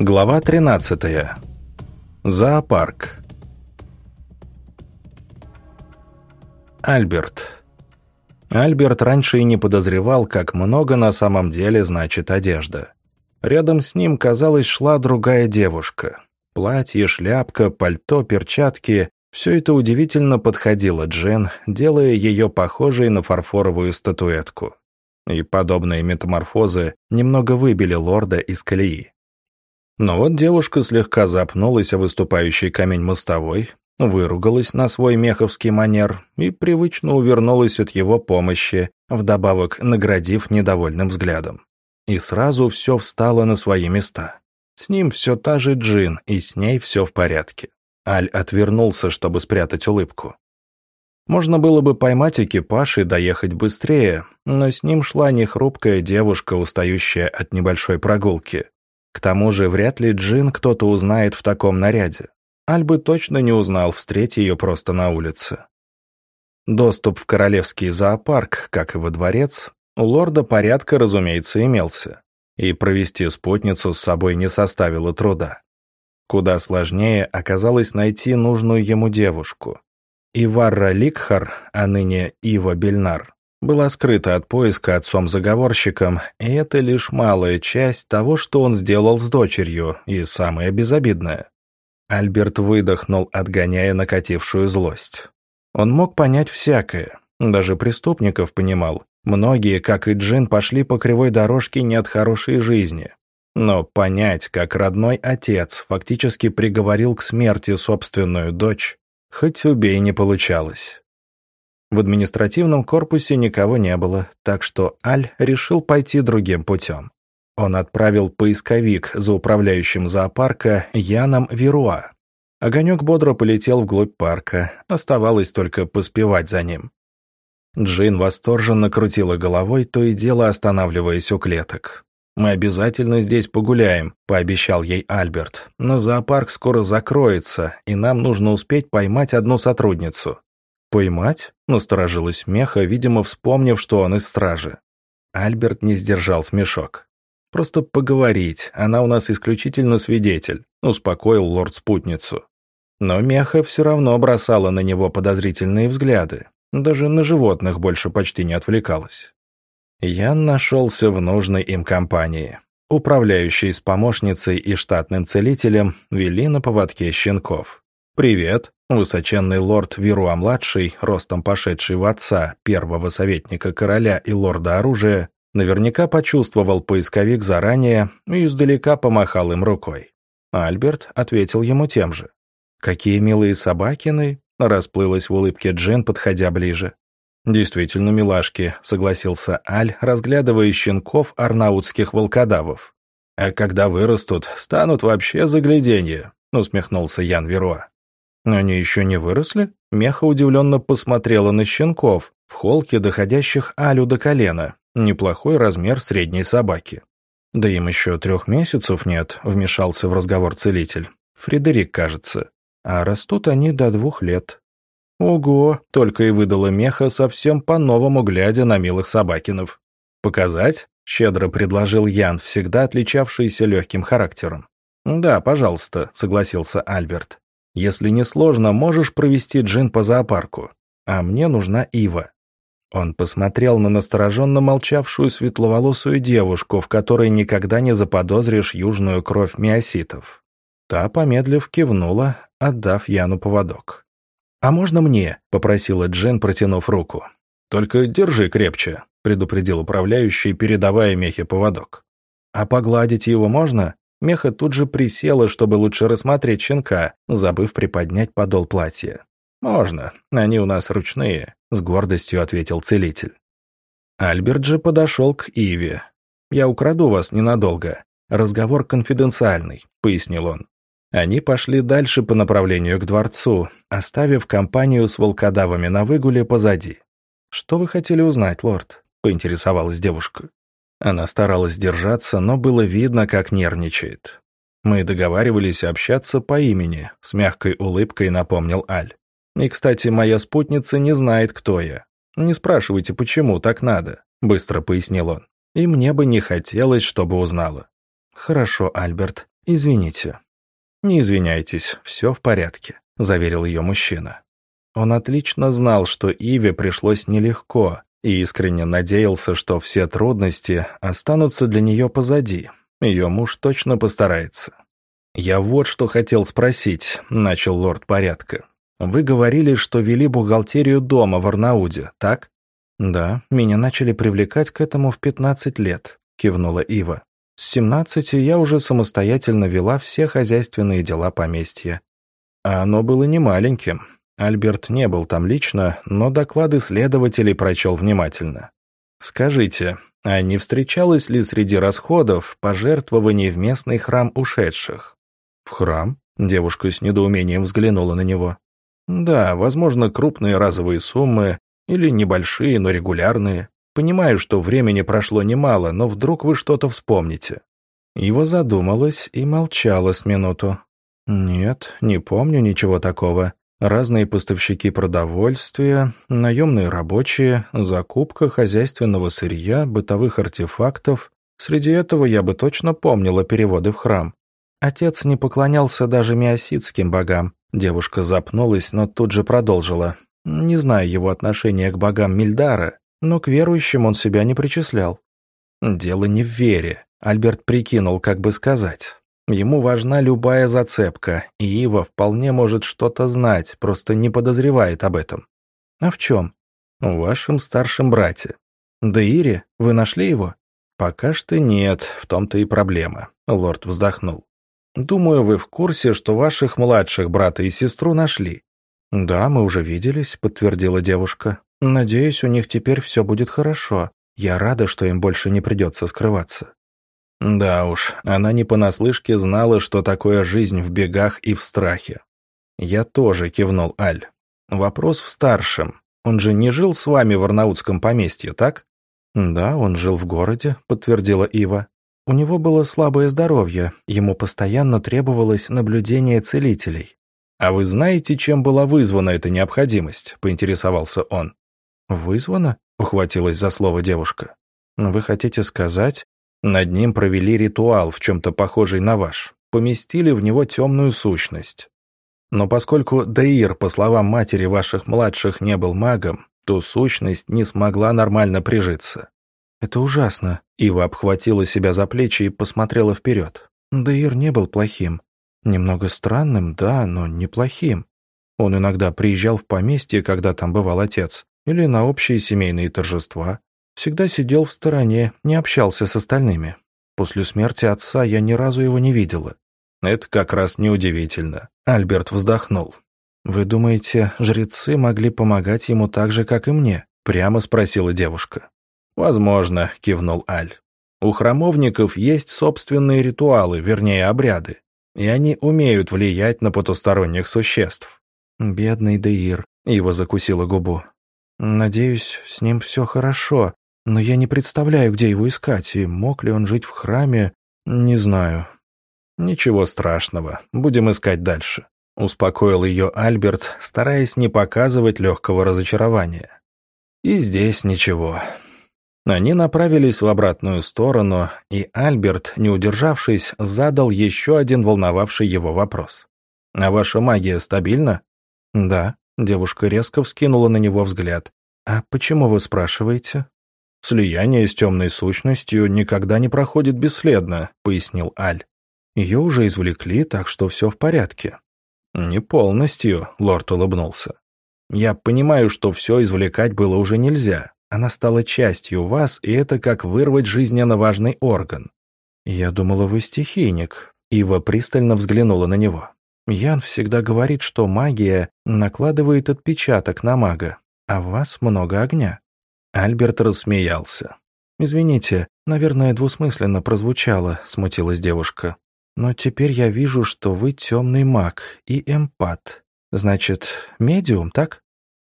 Глава 13. Зоопарк. Альберт. Альберт раньше и не подозревал, как много на самом деле значит одежда. Рядом с ним, казалось, шла другая девушка. Платье, шляпка, пальто, перчатки — все это удивительно подходило Джен, делая ее похожей на фарфоровую статуэтку. И подобные метаморфозы немного выбили лорда из колеи. Но вот девушка слегка запнулась о выступающий камень мостовой, выругалась на свой меховский манер и привычно увернулась от его помощи, вдобавок наградив недовольным взглядом. И сразу все встало на свои места. С ним все та же Джин, и с ней все в порядке. Аль отвернулся, чтобы спрятать улыбку. Можно было бы поймать экипаж и доехать быстрее, но с ним шла нехрупкая девушка, устающая от небольшой прогулки. К тому же вряд ли Джин кто-то узнает в таком наряде. Альбы точно не узнал, встреть ее просто на улице. Доступ в королевский зоопарк, как и во дворец, у лорда порядка, разумеется, имелся. И провести спутницу с собой не составило труда. Куда сложнее оказалось найти нужную ему девушку. Иварра Ликхар, а ныне Ива Бельнар, была скрыта от поиска отцом-заговорщиком, и это лишь малая часть того, что он сделал с дочерью, и самое безобидное. Альберт выдохнул, отгоняя накатившую злость. Он мог понять всякое, даже преступников понимал. Многие, как и Джин, пошли по кривой дорожке не от хорошей жизни. Но понять, как родной отец фактически приговорил к смерти собственную дочь, хоть убей не получалось. В административном корпусе никого не было, так что Аль решил пойти другим путем. Он отправил поисковик за управляющим зоопарка Яном Веруа. Огонек бодро полетел вглубь парка, оставалось только поспевать за ним. Джин восторженно крутила головой, то и дело останавливаясь у клеток. «Мы обязательно здесь погуляем», — пообещал ей Альберт. «Но зоопарк скоро закроется, и нам нужно успеть поймать одну сотрудницу». «Поймать?» — насторожилась Меха, видимо, вспомнив, что он из стражи. Альберт не сдержал смешок. «Просто поговорить, она у нас исключительно свидетель», — успокоил лорд спутницу. Но Меха все равно бросала на него подозрительные взгляды. Даже на животных больше почти не отвлекалась. Ян нашелся в нужной им компании. Управляющий с помощницей и штатным целителем вели на поводке щенков. «Привет», Высоченный лорд Вируа-младший, ростом пошедший в отца, первого советника короля и лорда оружия, наверняка почувствовал поисковик заранее и издалека помахал им рукой. Альберт ответил ему тем же. «Какие милые собакины!» — расплылась в улыбке Джен, подходя ближе. «Действительно милашки», — согласился Аль, разглядывая щенков арнаутских волкодавов. «А когда вырастут, станут вообще загляденье», — усмехнулся Ян Веруа. «Они еще не выросли?» Меха удивленно посмотрела на щенков, в холке, доходящих Алю до колена. Неплохой размер средней собаки. «Да им еще трех месяцев нет», — вмешался в разговор целитель. «Фредерик, кажется. А растут они до двух лет». «Ого!» — только и выдала Меха, совсем по-новому глядя на милых собакинов. «Показать?» — щедро предложил Ян, всегда отличавшийся легким характером. «Да, пожалуйста», — согласился Альберт. Если не сложно, можешь провести Джин по зоопарку. А мне нужна Ива». Он посмотрел на настороженно молчавшую светловолосую девушку, в которой никогда не заподозришь южную кровь миоситов. Та, помедлив, кивнула, отдав Яну поводок. «А можно мне?» — попросила Джин, протянув руку. «Только держи крепче», — предупредил управляющий, передавая Мехе поводок. «А погладить его можно?» Меха тут же присела, чтобы лучше рассмотреть щенка, забыв приподнять подол платья. «Можно, они у нас ручные», — с гордостью ответил целитель. Альберт же подошел к Иве. «Я украду вас ненадолго. Разговор конфиденциальный», — пояснил он. Они пошли дальше по направлению к дворцу, оставив компанию с волкодавами на выгуле позади. «Что вы хотели узнать, лорд?» — поинтересовалась девушка. Она старалась держаться, но было видно, как нервничает. «Мы договаривались общаться по имени», — с мягкой улыбкой напомнил Аль. «И, кстати, моя спутница не знает, кто я. Не спрашивайте, почему так надо», — быстро пояснил он. «И мне бы не хотелось, чтобы узнала». «Хорошо, Альберт. «Извините». «Не извиняйтесь, все в порядке», — заверил ее мужчина. Он отлично знал, что Иве пришлось нелегко, и искренне надеялся, что все трудности останутся для нее позади. Ее муж точно постарается. «Я вот что хотел спросить», — начал лорд порядка. «Вы говорили, что вели бухгалтерию дома в Арнауде, так?» «Да, меня начали привлекать к этому в 15 лет», — кивнула Ива. «С 17 я уже самостоятельно вела все хозяйственные дела поместья. А оно было не маленьким. Альберт не был там лично, но доклады следователей прочел внимательно. «Скажите, а не встречалось ли среди расходов пожертвований в местный храм ушедших?» «В храм?» – девушка с недоумением взглянула на него. «Да, возможно, крупные разовые суммы или небольшие, но регулярные. Понимаю, что времени прошло немало, но вдруг вы что-то вспомните». Его задумалась и молчала с минуту. «Нет, не помню ничего такого разные поставщики продовольствия, наемные рабочие, закупка хозяйственного сырья, бытовых артефактов. Среди этого я бы точно помнила переводы в храм. Отец не поклонялся даже миоситским богам. Девушка запнулась, но тут же продолжила. Не знаю его отношения к богам Мильдара, но к верующим он себя не причислял. Дело не в вере. Альберт прикинул, как бы сказать. Ему важна любая зацепка, и Ива вполне может что-то знать, просто не подозревает об этом. А в чем? В вашем старшем брате. Да Ире, вы нашли его? Пока что нет, в том-то и проблема. Лорд вздохнул. Думаю, вы в курсе, что ваших младших брата и сестру нашли. Да, мы уже виделись, подтвердила девушка. Надеюсь, у них теперь все будет хорошо. Я рада, что им больше не придется скрываться. Да уж, она не понаслышке знала, что такое жизнь в бегах и в страхе. Я тоже кивнул Аль. Вопрос в старшем. Он же не жил с вами в Арнаутском поместье, так? Да, он жил в городе, подтвердила Ива. У него было слабое здоровье, ему постоянно требовалось наблюдение целителей. «А вы знаете, чем была вызвана эта необходимость?» – поинтересовался он. «Вызвана?» – ухватилась за слово девушка. «Вы хотите сказать, над ним провели ритуал, в чем-то похожий на ваш. Поместили в него темную сущность. Но поскольку Даир, по словам матери ваших младших, не был магом, то сущность не смогла нормально прижиться. «Это ужасно», — Ива обхватила себя за плечи и посмотрела вперед. Даир не был плохим. Немного странным, да, но неплохим. Он иногда приезжал в поместье, когда там бывал отец, или на общие семейные торжества. Всегда сидел в стороне, не общался с остальными. После смерти отца я ни разу его не видела. Это как раз неудивительно. Альберт вздохнул. «Вы думаете, жрецы могли помогать ему так же, как и мне?» Прямо спросила девушка. «Возможно», — кивнул Аль. «У храмовников есть собственные ритуалы, вернее, обряды, и они умеют влиять на потусторонних существ». «Бедный Деир», — его закусила губу. «Надеюсь, с ним все хорошо, но я не представляю, где его искать, и мог ли он жить в храме, не знаю. Ничего страшного, будем искать дальше. Успокоил ее Альберт, стараясь не показывать легкого разочарования. И здесь ничего. Они направились в обратную сторону, и Альберт, не удержавшись, задал еще один волновавший его вопрос. «А ваша магия стабильна?» «Да», — девушка резко вскинула на него взгляд. «А почему вы спрашиваете?» «Слияние с темной сущностью никогда не проходит бесследно», — пояснил Аль. «Ее уже извлекли, так что все в порядке». «Не полностью», — лорд улыбнулся. «Я понимаю, что все извлекать было уже нельзя. Она стала частью вас, и это как вырвать жизненно важный орган». «Я думала, вы стихийник». Ива пристально взглянула на него. «Ян всегда говорит, что магия накладывает отпечаток на мага, а в вас много огня». Альберт рассмеялся. «Извините, наверное, двусмысленно прозвучало», — смутилась девушка. «Но теперь я вижу, что вы темный маг и эмпат. Значит, медиум, так?»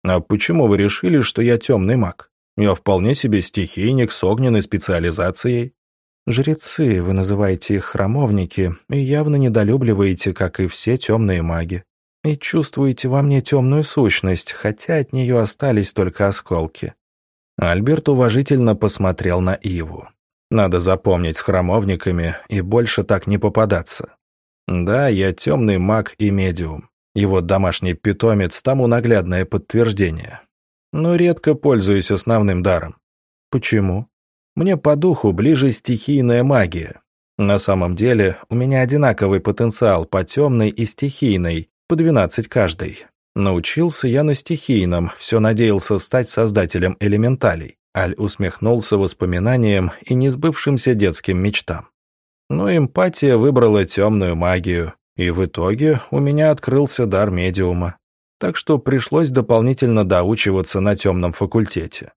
«А почему вы решили, что я темный маг? Я вполне себе стихийник с огненной специализацией». «Жрецы, вы называете их храмовники, и явно недолюбливаете, как и все темные маги. И чувствуете во мне темную сущность, хотя от нее остались только осколки. Альберт уважительно посмотрел на Иву. «Надо запомнить с храмовниками и больше так не попадаться. Да, я темный маг и медиум. Его домашний питомец тому наглядное подтверждение. Но редко пользуюсь основным даром. Почему? Мне по духу ближе стихийная магия. На самом деле, у меня одинаковый потенциал по темной и стихийной, по 12 каждой. Научился я на стихийном, все надеялся стать создателем элементалей. Аль усмехнулся воспоминаниям и несбывшимся детским мечтам. Но эмпатия выбрала темную магию, и в итоге у меня открылся дар медиума. Так что пришлось дополнительно доучиваться на темном факультете.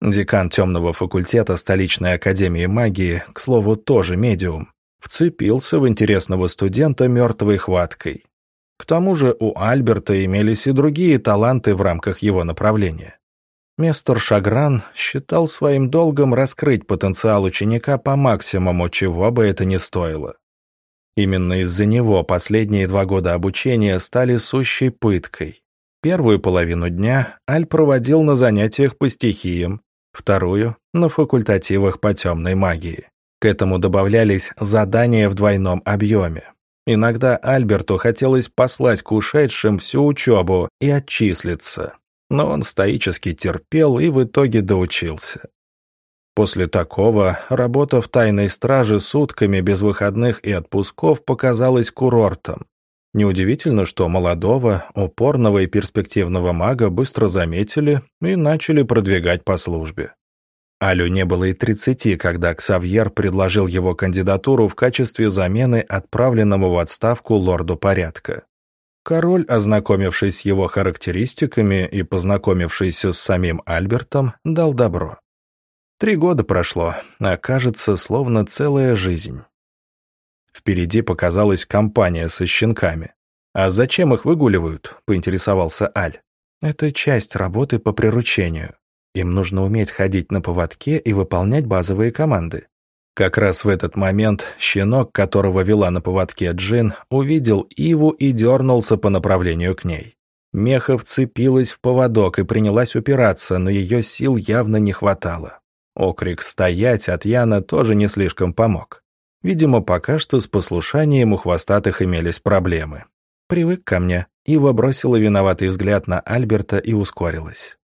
Декан темного факультета столичной академии магии, к слову, тоже медиум, вцепился в интересного студента мертвой хваткой. К тому же у Альберта имелись и другие таланты в рамках его направления. Мистер Шагран считал своим долгом раскрыть потенциал ученика по максимуму, чего бы это ни стоило. Именно из-за него последние два года обучения стали сущей пыткой. Первую половину дня Аль проводил на занятиях по стихиям, вторую — на факультативах по темной магии. К этому добавлялись задания в двойном объеме. Иногда Альберту хотелось послать к ушедшим всю учебу и отчислиться, но он стоически терпел и в итоге доучился. После такого работа в тайной страже сутками без выходных и отпусков показалась курортом. Неудивительно, что молодого, упорного и перспективного мага быстро заметили и начали продвигать по службе. Алю не было и тридцати, когда Ксавьер предложил его кандидатуру в качестве замены отправленному в отставку лорду порядка. Король, ознакомившись с его характеристиками и познакомившись с самим Альбертом, дал добро. Три года прошло, а кажется, словно целая жизнь. Впереди показалась компания со щенками. «А зачем их выгуливают?» — поинтересовался Аль. «Это часть работы по приручению. Им нужно уметь ходить на поводке и выполнять базовые команды. Как раз в этот момент щенок, которого вела на поводке Джин, увидел Иву и дернулся по направлению к ней. Меха вцепилась в поводок и принялась упираться, но ее сил явно не хватало. Окрик «стоять» от Яна тоже не слишком помог. Видимо, пока что с послушанием у хвостатых имелись проблемы. «Привык ко мне». Ива бросила виноватый взгляд на Альберта и ускорилась.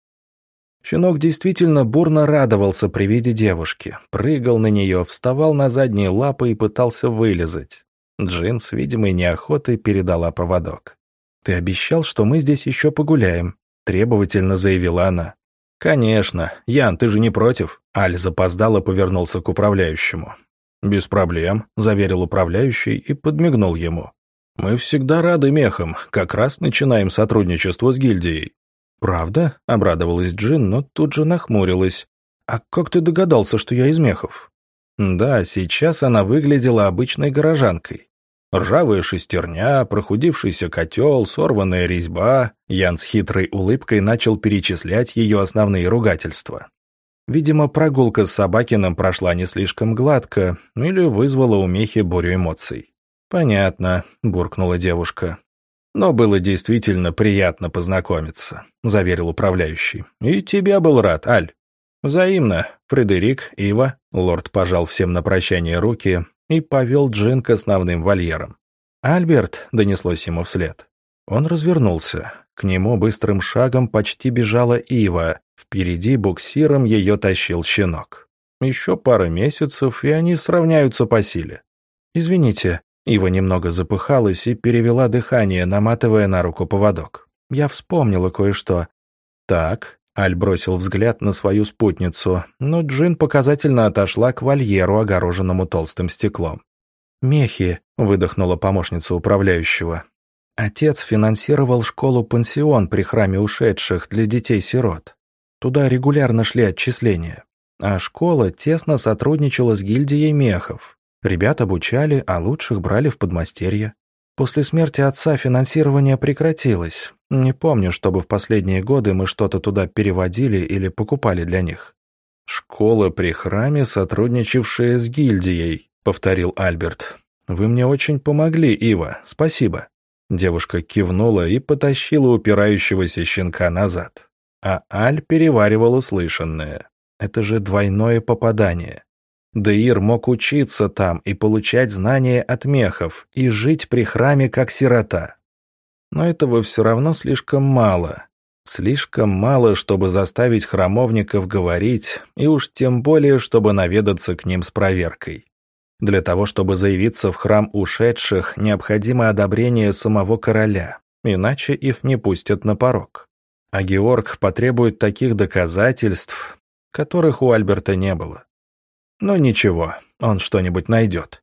Щенок действительно бурно радовался при виде девушки, прыгал на нее, вставал на задние лапы и пытался вылезать. Джин с видимой неохотой передала поводок. «Ты обещал, что мы здесь еще погуляем», — требовательно заявила она. «Конечно. Ян, ты же не против?» Аль запоздало повернулся к управляющему. «Без проблем», — заверил управляющий и подмигнул ему. «Мы всегда рады мехам, как раз начинаем сотрудничество с гильдией. «Правда?» — обрадовалась Джин, но тут же нахмурилась. «А как ты догадался, что я из мехов?» Да, сейчас она выглядела обычной горожанкой. Ржавая шестерня, прохудившийся котел, сорванная резьба. Ян с хитрой улыбкой начал перечислять ее основные ругательства. Видимо, прогулка с Собакиным прошла не слишком гладко или вызвала у Мехи бурю эмоций. «Понятно», — буркнула девушка. «Но было действительно приятно познакомиться», — заверил управляющий. «И тебя был рад, Аль». «Взаимно. Фредерик, Ива». Лорд пожал всем на прощание руки и повел Джин к основным вольерам. «Альберт», — донеслось ему вслед. Он развернулся. К нему быстрым шагом почти бежала Ива. Впереди буксиром ее тащил щенок. Еще пара месяцев, и они сравняются по силе. «Извините», Ива немного запыхалась и перевела дыхание, наматывая на руку поводок. «Я вспомнила кое-что». «Так», — Аль бросил взгляд на свою спутницу, но Джин показательно отошла к вольеру, огороженному толстым стеклом. «Мехи», — выдохнула помощница управляющего. «Отец финансировал школу-пансион при храме ушедших для детей-сирот. Туда регулярно шли отчисления. А школа тесно сотрудничала с гильдией мехов, Ребят обучали, а лучших брали в подмастерье. После смерти отца финансирование прекратилось. Не помню, чтобы в последние годы мы что-то туда переводили или покупали для них. «Школа при храме, сотрудничавшая с гильдией», — повторил Альберт. «Вы мне очень помогли, Ива. Спасибо». Девушка кивнула и потащила упирающегося щенка назад. А Аль переваривал услышанное. Это же двойное попадание. Деир мог учиться там и получать знания от мехов, и жить при храме как сирота. Но этого все равно слишком мало. Слишком мало, чтобы заставить храмовников говорить, и уж тем более, чтобы наведаться к ним с проверкой. Для того, чтобы заявиться в храм ушедших, необходимо одобрение самого короля, иначе их не пустят на порог. А Георг потребует таких доказательств, которых у Альберта не было. Но ничего, он что-нибудь найдет.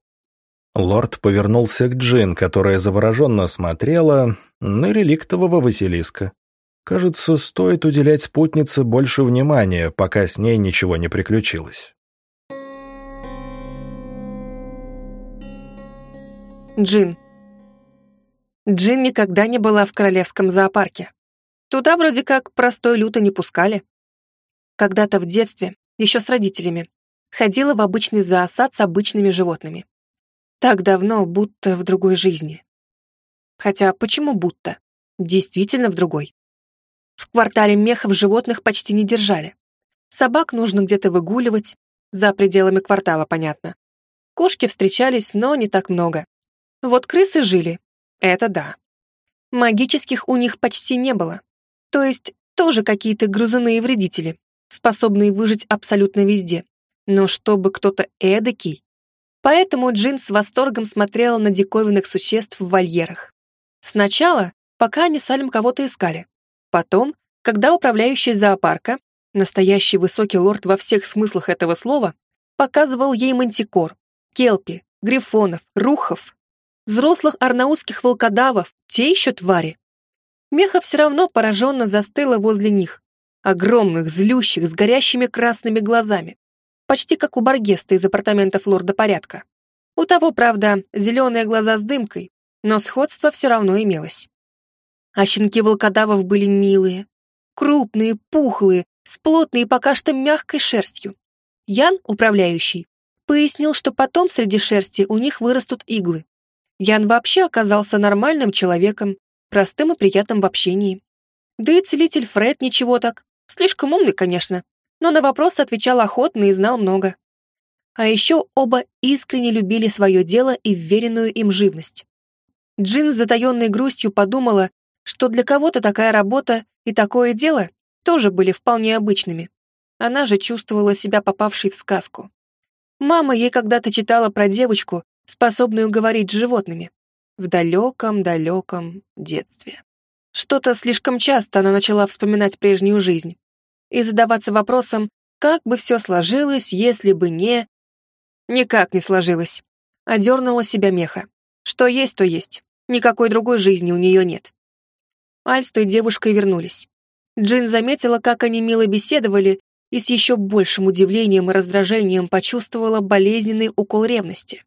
Лорд повернулся к Джин, которая завороженно смотрела на реликтового Василиска. Кажется, стоит уделять спутнице больше внимания, пока с ней ничего не приключилось. Джин. Джин никогда не была в королевском зоопарке. Туда вроде как простой люто не пускали. Когда-то в детстве, еще с родителями, ходила в обычный зоосад с обычными животными. Так давно, будто в другой жизни. Хотя почему будто? Действительно в другой. В квартале мехов животных почти не держали. Собак нужно где-то выгуливать, за пределами квартала, понятно. Кошки встречались, но не так много. Вот крысы жили, это да. Магических у них почти не было. То есть тоже какие-то грузаные вредители, способные выжить абсолютно везде. Но чтобы кто-то эдакий. Поэтому Джин с восторгом смотрела на диковинных существ в вольерах. Сначала, пока они с Алем кого-то искали. Потом, когда управляющий зоопарка, настоящий высокий лорд во всех смыслах этого слова, показывал ей мантикор, келпи, грифонов, рухов, взрослых арнаутских волкодавов, те еще твари. Меха все равно пораженно застыла возле них, огромных, злющих, с горящими красными глазами, почти как у Баргеста из апартаментов лорда порядка. У того, правда, зеленые глаза с дымкой, но сходство все равно имелось. А щенки волкодавов были милые, крупные, пухлые, с плотной и пока что мягкой шерстью. Ян, управляющий, пояснил, что потом среди шерсти у них вырастут иглы. Ян вообще оказался нормальным человеком, простым и приятным в общении. Да и целитель Фред ничего так, слишком умный, конечно, но на вопросы отвечал охотно и знал много. А еще оба искренне любили свое дело и вверенную им живность. Джин с затаенной грустью подумала, что для кого-то такая работа и такое дело тоже были вполне обычными. Она же чувствовала себя попавшей в сказку. Мама ей когда-то читала про девочку, способную говорить с животными. В далеком-далеком детстве. Что-то слишком часто она начала вспоминать прежнюю жизнь и задаваться вопросом, как бы все сложилось, если бы не... Никак не сложилось. Одернула себя меха. Что есть, то есть. Никакой другой жизни у нее нет. Аль с той девушкой вернулись. Джин заметила, как они мило беседовали, и с еще большим удивлением и раздражением почувствовала болезненный укол ревности.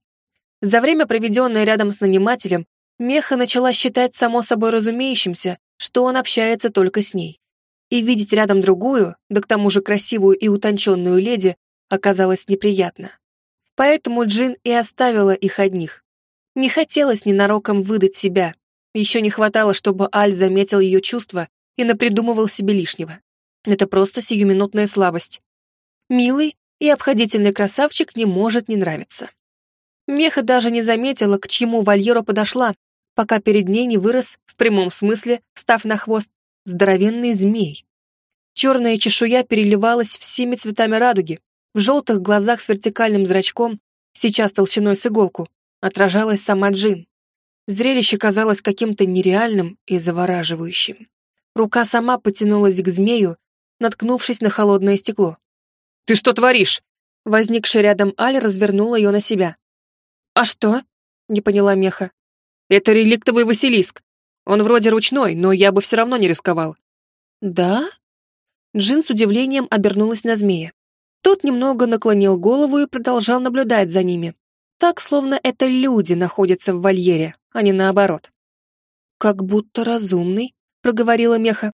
За время, проведенное рядом с нанимателем, Меха начала считать само собой разумеющимся, что он общается только с ней. И видеть рядом другую, да к тому же красивую и утонченную леди, оказалось неприятно. Поэтому Джин и оставила их одних. Не хотелось ненароком выдать себя, еще не хватало, чтобы Аль заметил ее чувства и напридумывал себе лишнего. Это просто сиюминутная слабость. Милый и обходительный красавчик не может не нравиться. Меха даже не заметила, к чьему вольеру подошла, пока перед ней не вырос, в прямом смысле, став на хвост, здоровенный змей. Черная чешуя переливалась всеми цветами радуги, в желтых глазах с вертикальным зрачком, сейчас толщиной с иголку, отражалась сама Джин. Зрелище казалось каким-то нереальным и завораживающим. Рука сама потянулась к змею, наткнувшись на холодное стекло. «Ты что творишь?» Возникший рядом Аль развернула ее на себя. «А что?» — не поняла Меха. «Это реликтовый Василиск. Он вроде ручной, но я бы все равно не рисковал». «Да?» Джин с удивлением обернулась на змея. Тот немного наклонил голову и продолжал наблюдать за ними. Так, словно это люди находятся в вольере, а не наоборот. «Как будто разумный», — проговорила Меха.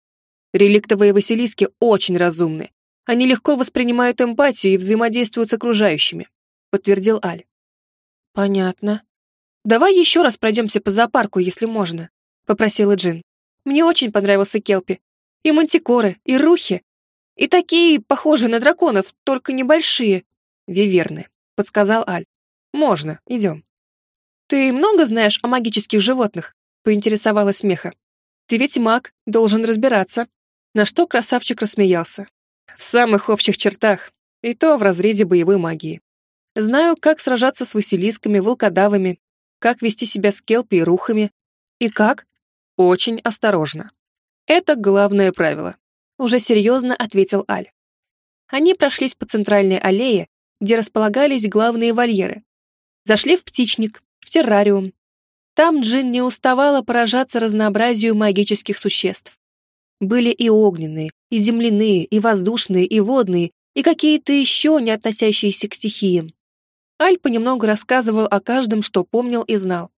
«Реликтовые Василиски очень разумны. Они легко воспринимают эмпатию и взаимодействуют с окружающими», — подтвердил Аль. «Понятно. Давай еще раз пройдемся по зоопарку, если можно», — попросила Джин. «Мне очень понравился Келпи. И мантикоры, и рухи. И такие, похожие на драконов, только небольшие. Виверны. — подсказал Аль. «Можно, идем». «Ты много знаешь о магических животных?» — поинтересовалась Меха. «Ты ведь маг, должен разбираться». На что красавчик рассмеялся. «В самых общих чертах, и то в разрезе боевой магии. Знаю, как сражаться с василисками, волкодавами, как вести себя с келпи и рухами. И как? Очень осторожно. Это главное правило. Уже серьезно ответил Аль. Они прошлись по центральной аллее, где располагались главные вольеры. Зашли в птичник, в террариум. Там Джин не уставала поражаться разнообразию магических существ. Были и огненные, и земляные, и воздушные, и водные, и какие-то еще не относящиеся к стихиям. Аль понемногу рассказывал о каждом, что помнил и знал.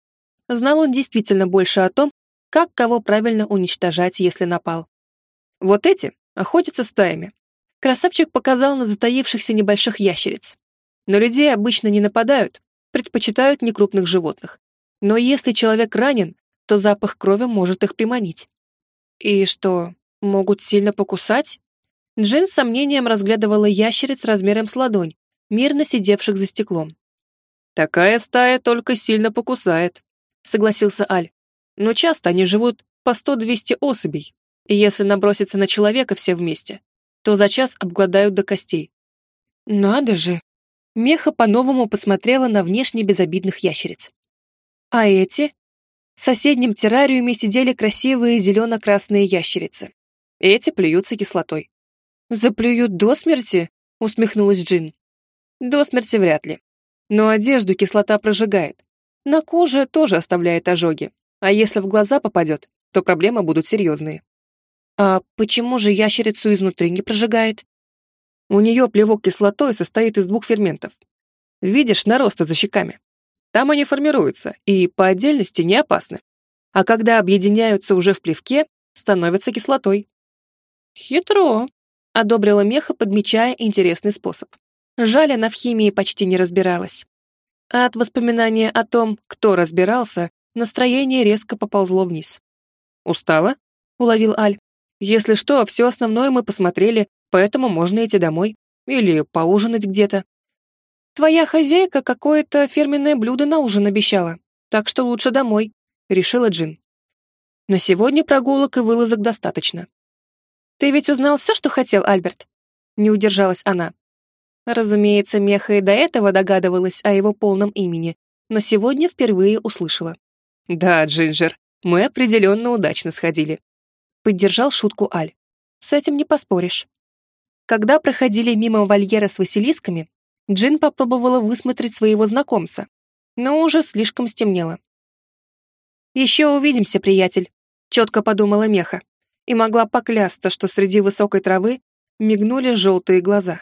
Знал он действительно больше о том, как кого правильно уничтожать, если напал. Вот эти охотятся стаями. Красавчик показал на затаившихся небольших ящериц. Но людей обычно не нападают, предпочитают некрупных животных. Но если человек ранен, то запах крови может их приманить. И что, могут сильно покусать? Джин с сомнением разглядывала ящериц размером с ладонь, мирно сидевших за стеклом. «Такая стая только сильно покусает», — согласился Аль. «Но часто они живут по сто-двести особей, и если наброситься на человека все вместе, то за час обгладают до костей». «Надо же!» Меха по-новому посмотрела на внешне безобидных ящериц. «А эти?» В соседнем террариуме сидели красивые зелено-красные ящерицы. Эти плюются кислотой. «Заплюют до смерти?» — усмехнулась Джин. До смерти вряд ли. Но одежду кислота прожигает. На коже тоже оставляет ожоги. А если в глаза попадет, то проблемы будут серьезные. А почему же ящерицу изнутри не прожигает? У нее плевок кислотой состоит из двух ферментов. Видишь наросты за щеками? Там они формируются и по отдельности не опасны. А когда объединяются уже в плевке, становятся кислотой. Хитро, одобрила Меха, подмечая интересный способ. Жаль, она в химии почти не разбиралась. А от воспоминания о том, кто разбирался, настроение резко поползло вниз. «Устала?» — уловил Аль. «Если что, все основное мы посмотрели, поэтому можно идти домой. Или поужинать где-то. Твоя хозяйка какое-то фирменное блюдо на ужин обещала, так что лучше домой», — решила Джин. «На сегодня прогулок и вылазок достаточно». «Ты ведь узнал все, что хотел, Альберт?» Не удержалась она. Разумеется, Меха и до этого догадывалась о его полном имени, но сегодня впервые услышала. «Да, Джинджер, мы определенно удачно сходили», — поддержал шутку Аль. «С этим не поспоришь». Когда проходили мимо вольера с василисками, Джин попробовала высмотреть своего знакомца, но уже слишком стемнело. «Еще увидимся, приятель», — четко подумала Меха, и могла поклясться, что среди высокой травы мигнули желтые глаза.